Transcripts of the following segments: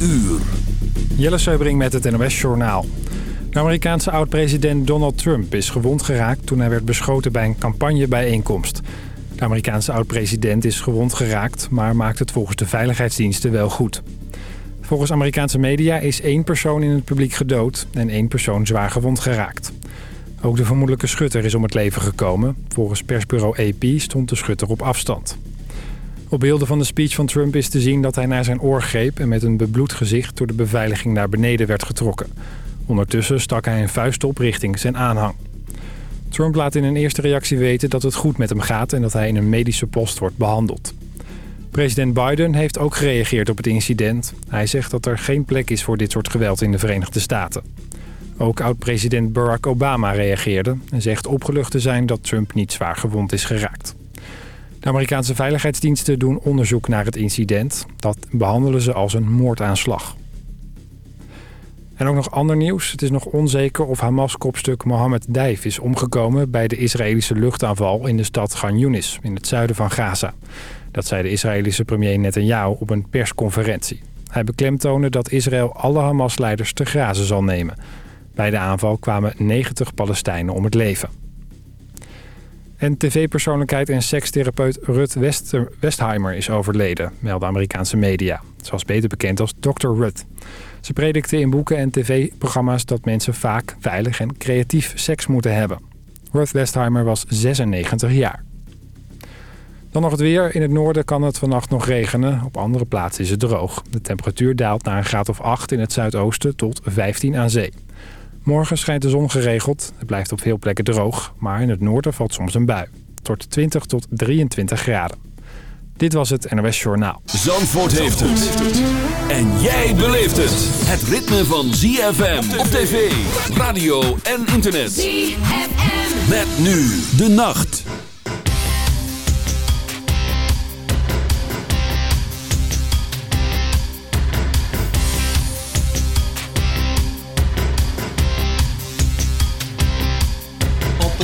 uur. Jelle Seubring met het NOS Journaal. De Amerikaanse oud-president Donald Trump is gewond geraakt toen hij werd beschoten bij een campagnebijeenkomst. De Amerikaanse oud-president is gewond geraakt, maar maakt het volgens de veiligheidsdiensten wel goed. Volgens Amerikaanse media is één persoon in het publiek gedood en één persoon zwaar gewond geraakt. Ook de vermoedelijke schutter is om het leven gekomen. Volgens persbureau AP stond de schutter op afstand. Op beelden van de speech van Trump is te zien dat hij naar zijn oor greep... en met een bebloed gezicht door de beveiliging naar beneden werd getrokken. Ondertussen stak hij een vuist op richting zijn aanhang. Trump laat in een eerste reactie weten dat het goed met hem gaat... en dat hij in een medische post wordt behandeld. President Biden heeft ook gereageerd op het incident. Hij zegt dat er geen plek is voor dit soort geweld in de Verenigde Staten. Ook oud-president Barack Obama reageerde en zegt opgelucht te zijn dat Trump niet zwaar gewond is geraakt. De Amerikaanse veiligheidsdiensten doen onderzoek naar het incident. Dat behandelen ze als een moordaanslag. En ook nog ander nieuws. Het is nog onzeker of Hamas-kopstuk Mohammed Dijf is omgekomen... bij de Israëlische luchtaanval in de stad Gan Yunis, in het zuiden van Gaza. Dat zei de Israëlische premier Netanyahu op een persconferentie. Hij beklemtoonde dat Israël alle Hamas-leiders te grazen zal nemen. Bij de aanval kwamen 90 Palestijnen om het leven. En tv-persoonlijkheid en sekstherapeut Rut Wester Westheimer is overleden, melden Amerikaanse media. Was beter bekend als Dr. Ruth. Ze predikte in boeken en tv-programma's dat mensen vaak veilig en creatief seks moeten hebben. Ruth Westheimer was 96 jaar. Dan nog het weer. In het noorden kan het vannacht nog regenen. Op andere plaatsen is het droog. De temperatuur daalt naar een graad of 8 in het zuidoosten tot 15 aan zee. Morgen schijnt de zon geregeld. Het blijft op veel plekken droog, maar in het noorden valt soms een bui. Tot 20 tot 23 graden. Dit was het NOS Journaal. Zandvoort heeft het. En jij beleeft het. Het ritme van ZFM op tv, radio en internet. ZFM. Met nu de nacht.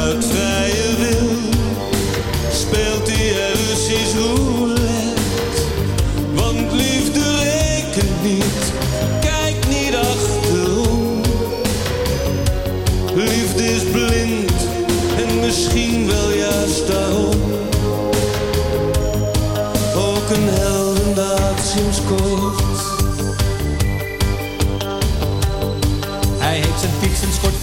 uit vrije wil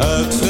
Uit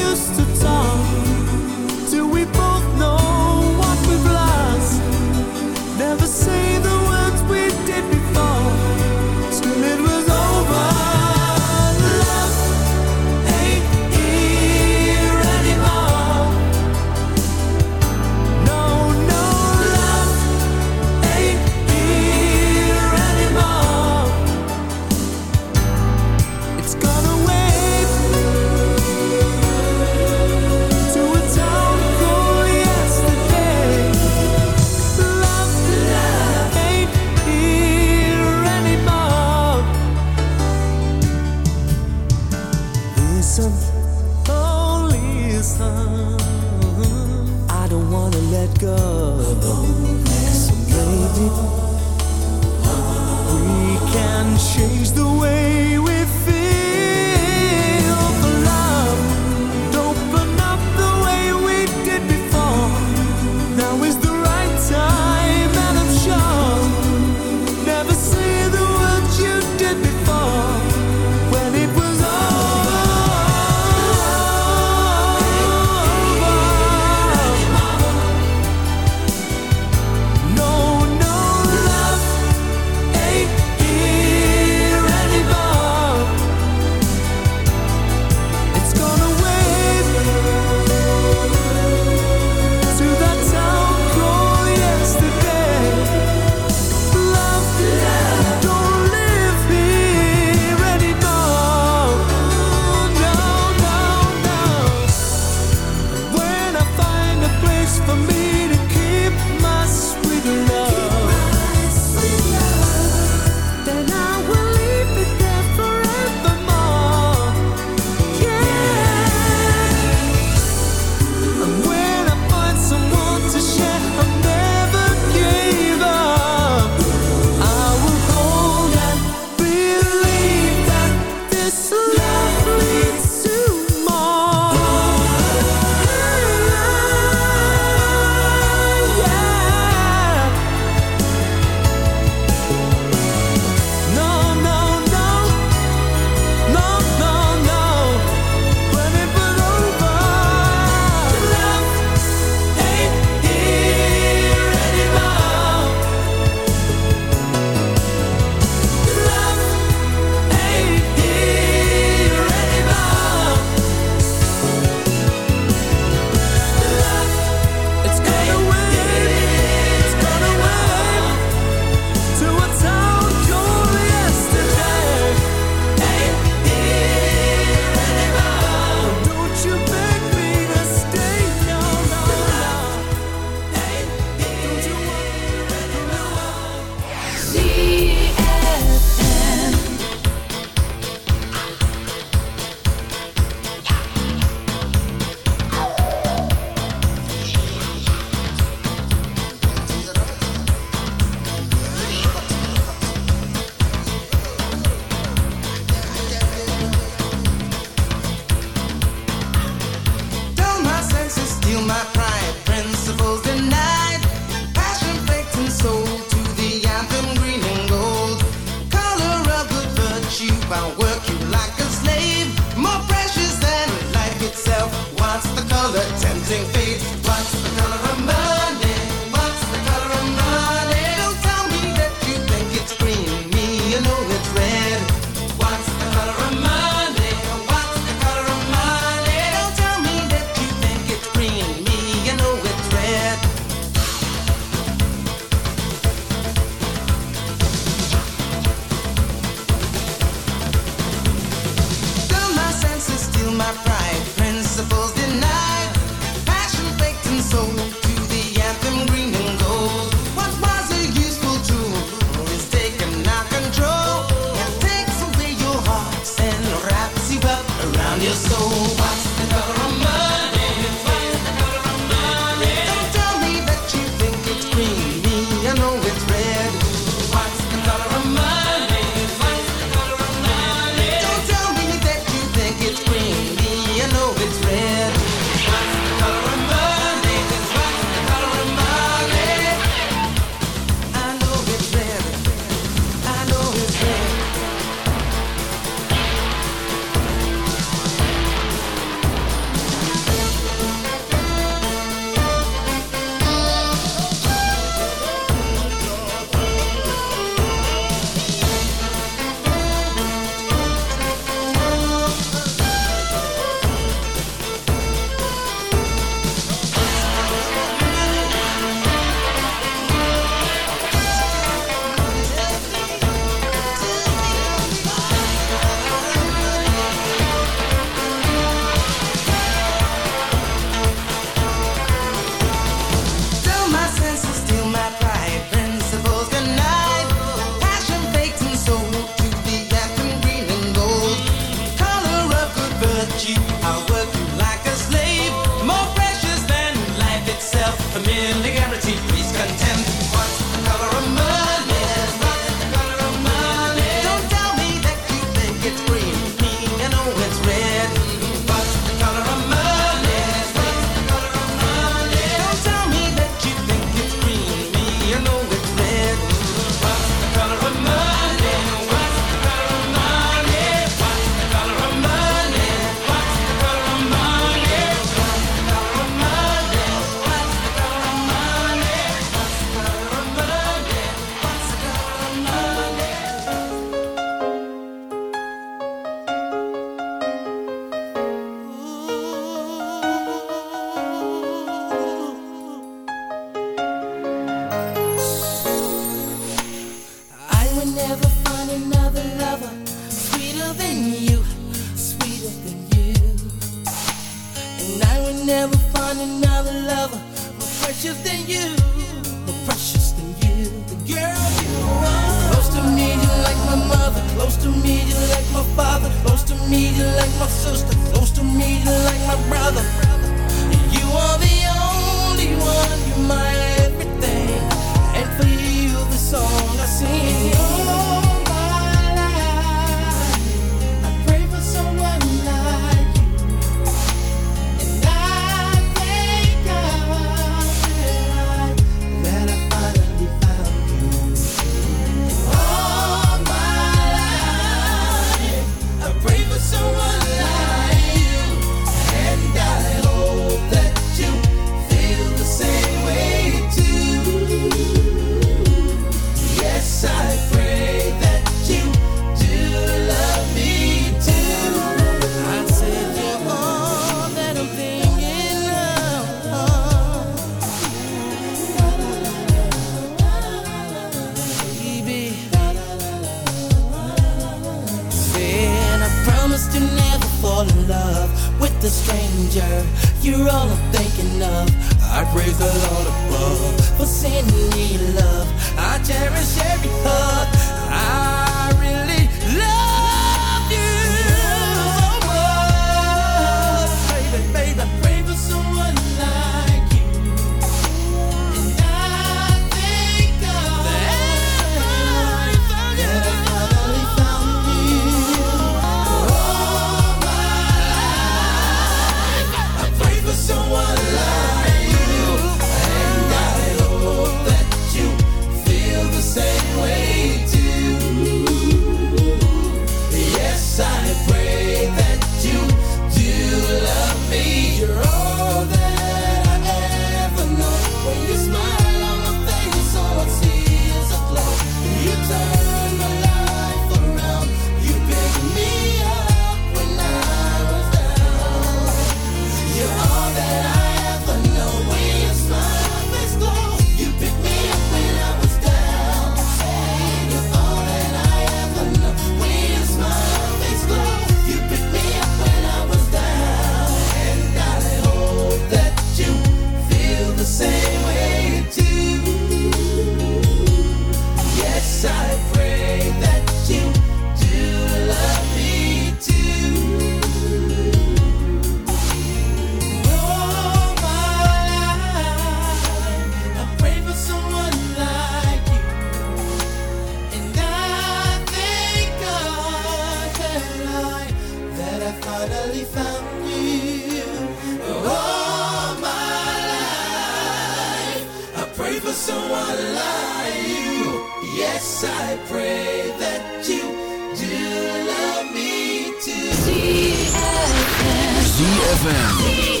ZFM.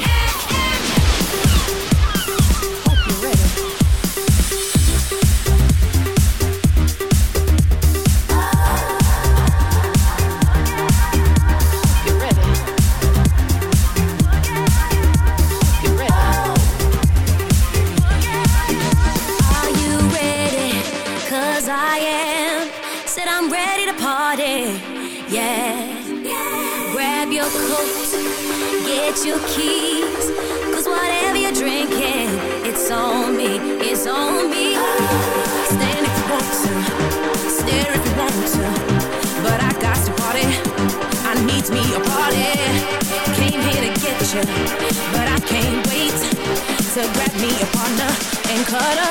cut up.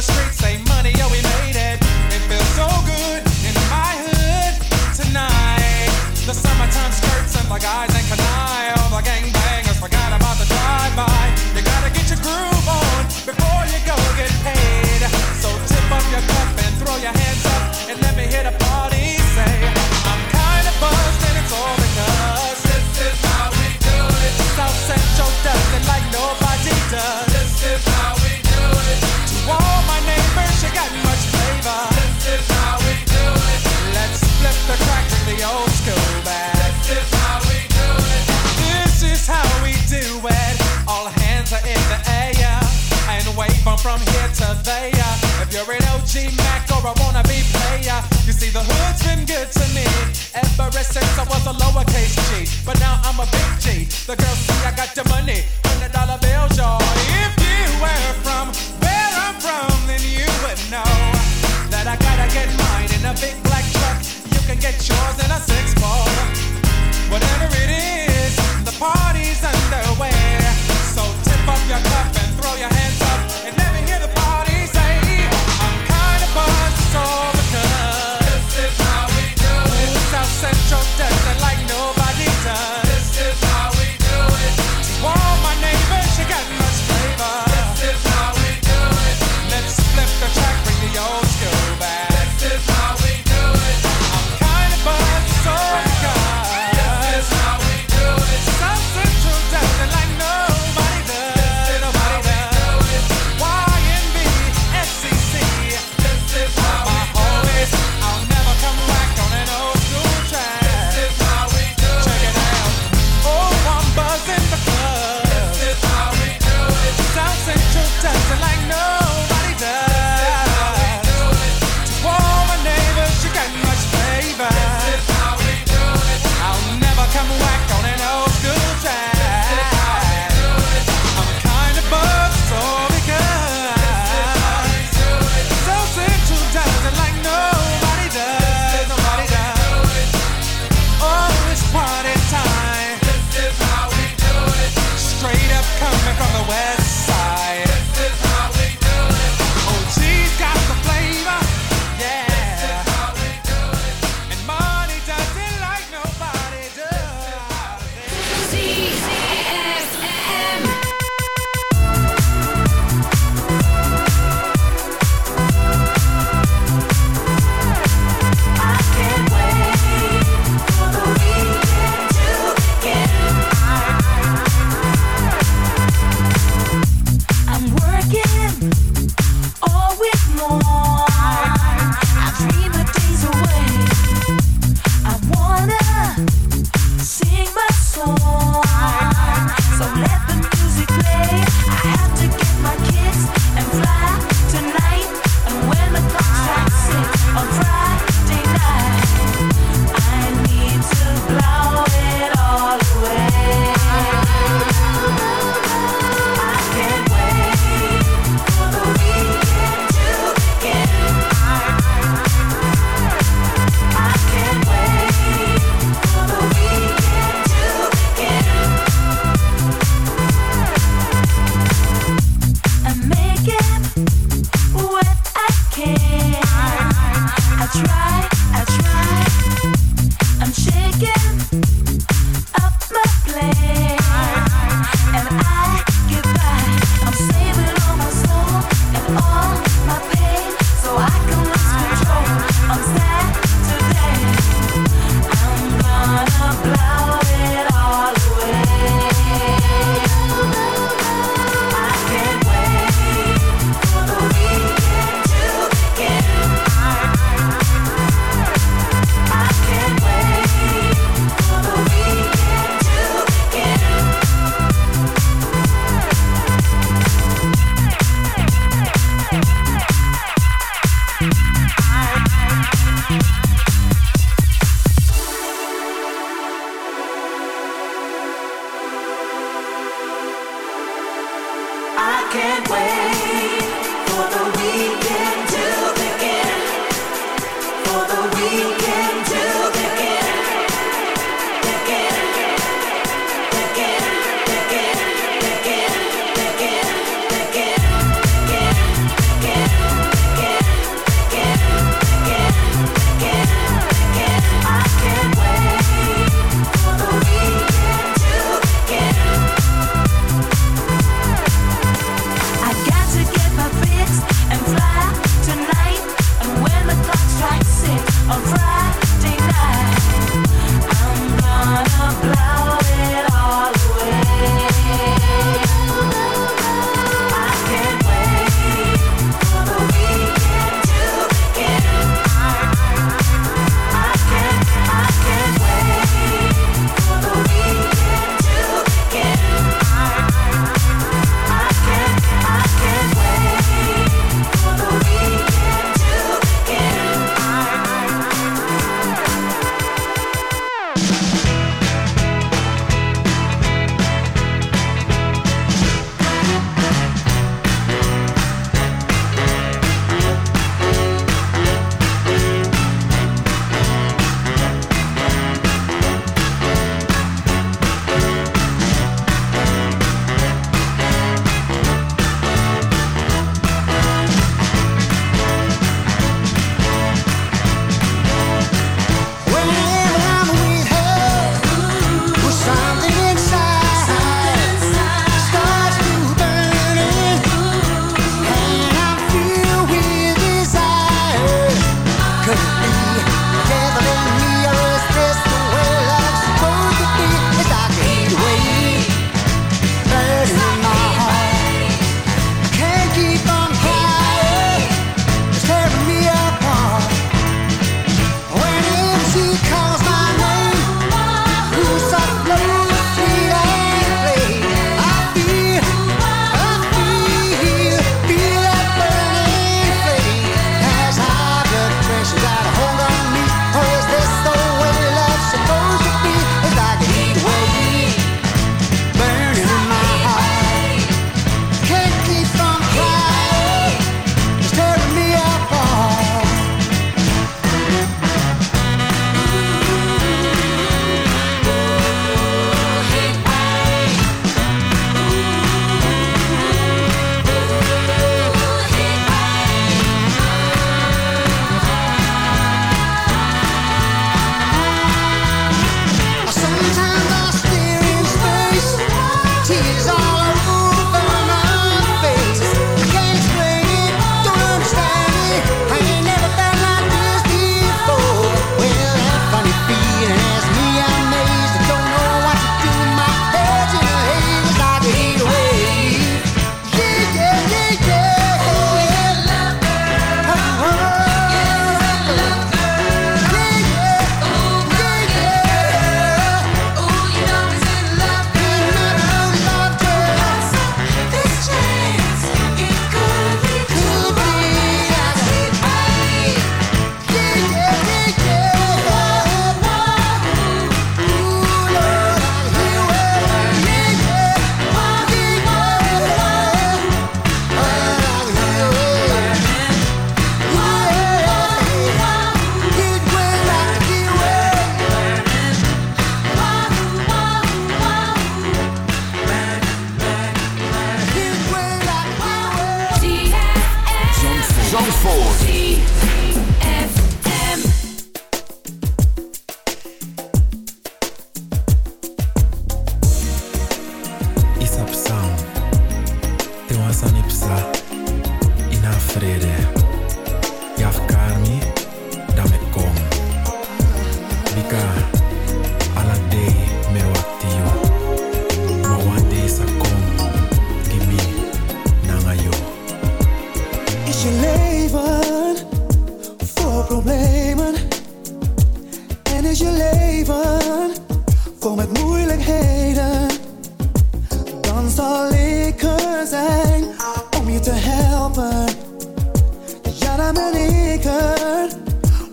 the streets. my baby.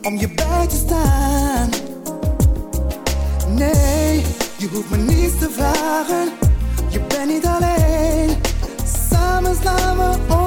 om je bij te staan. Nee, je hoeft me niets te vragen, je bent niet alleen. Samen slaan we.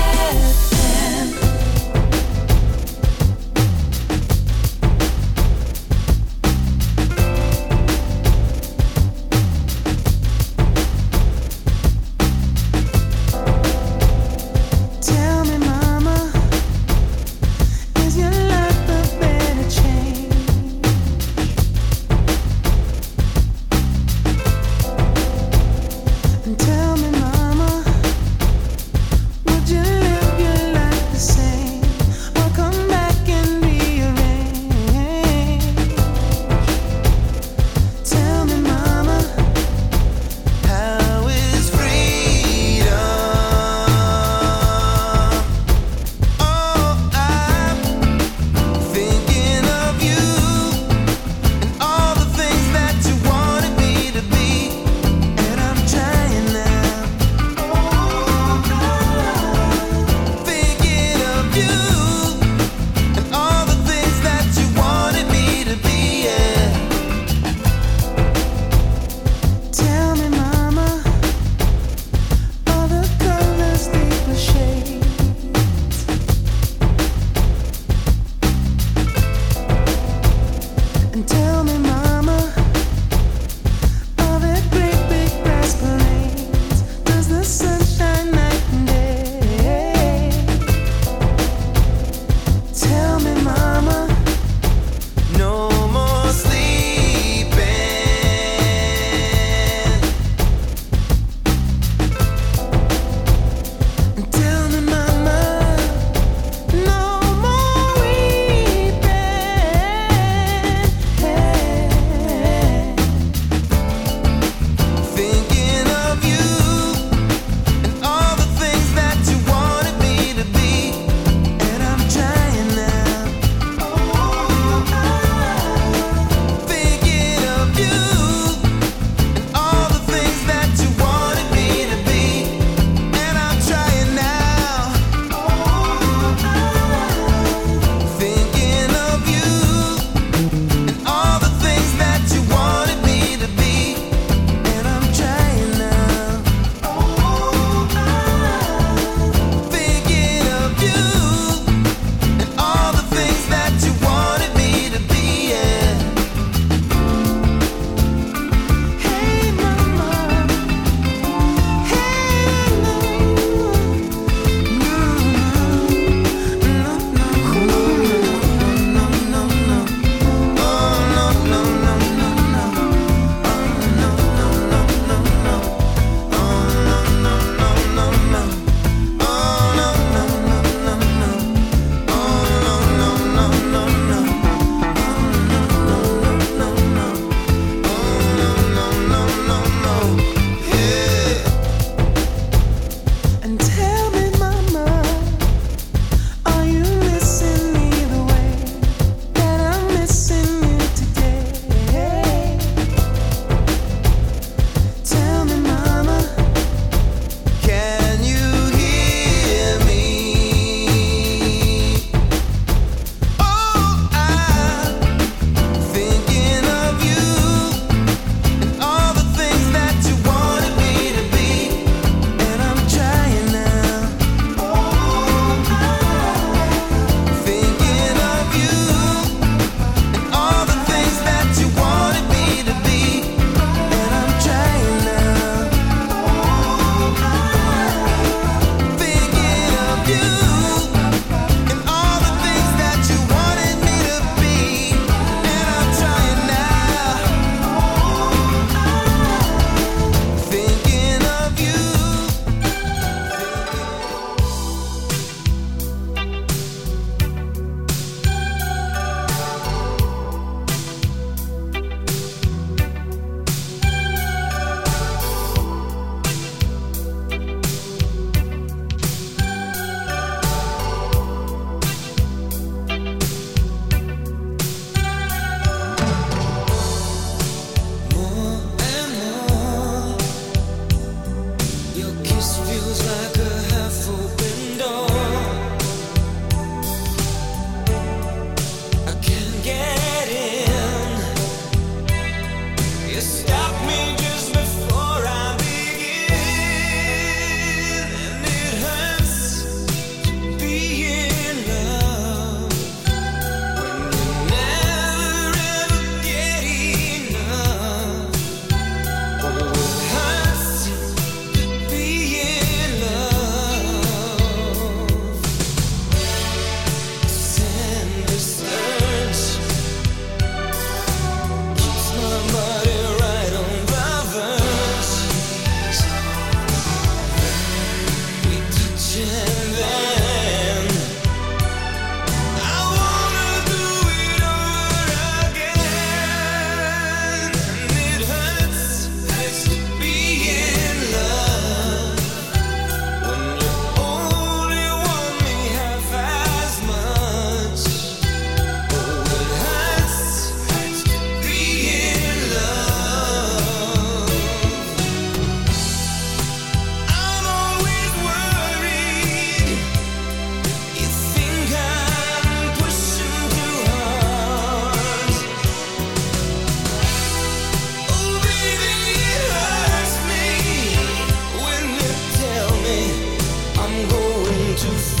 just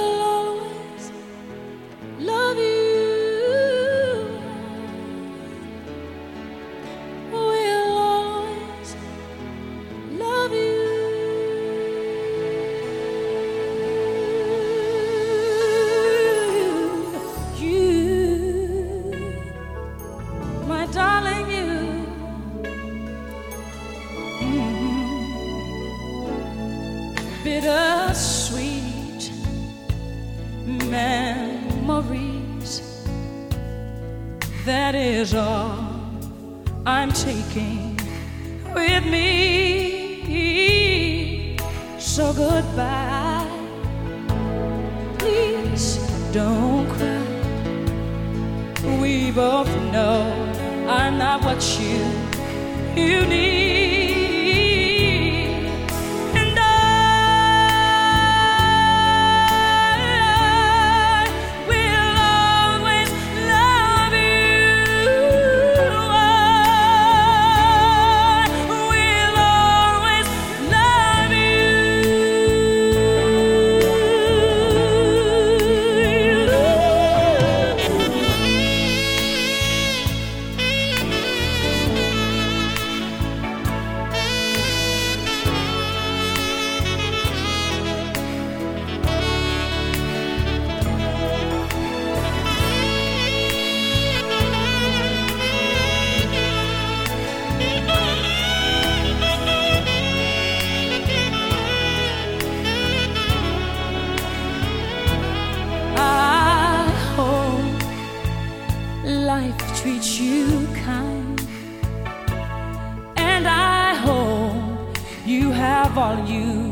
of all you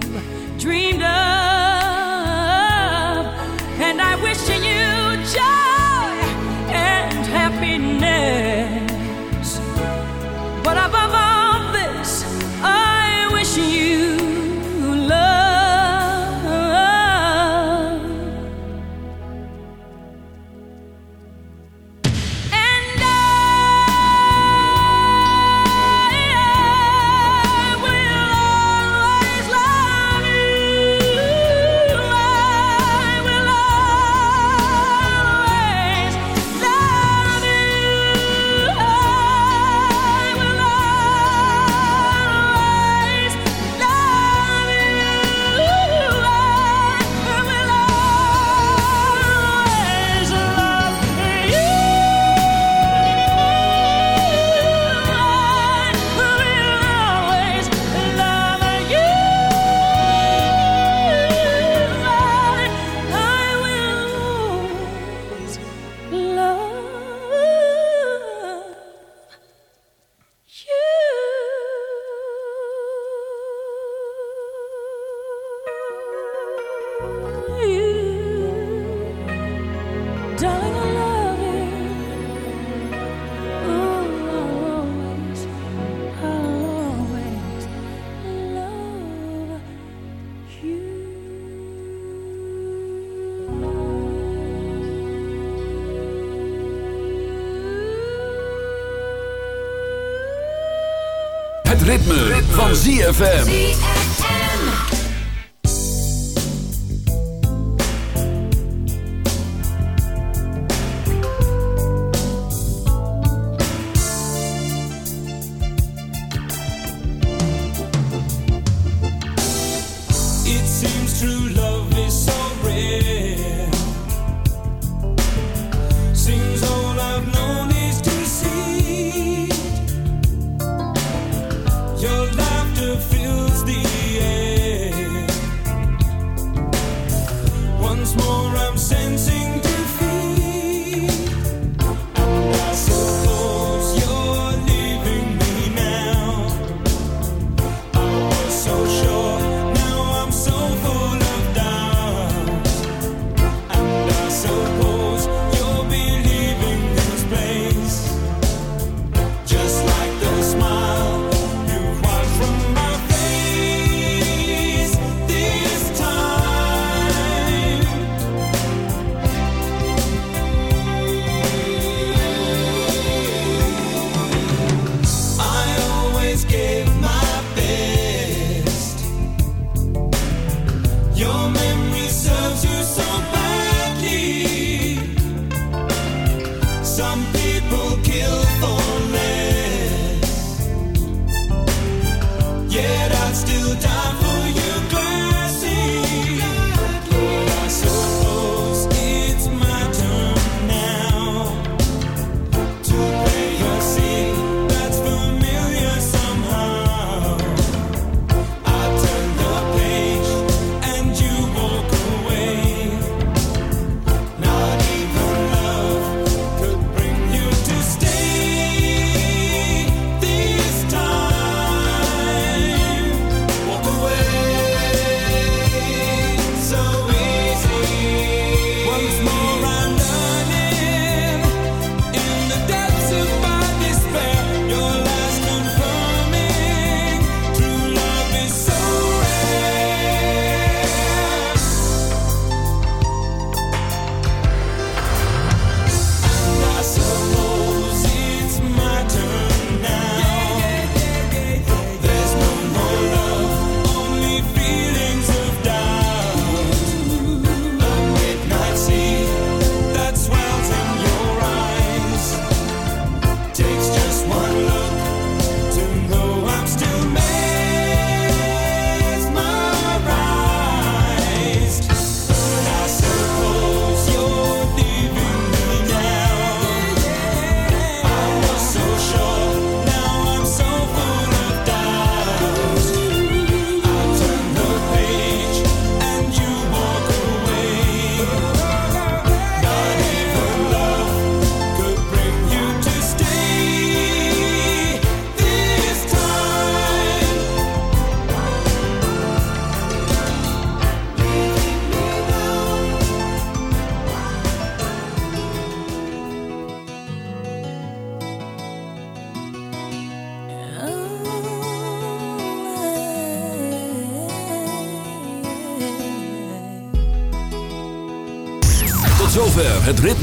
dreamed of. van ZFM.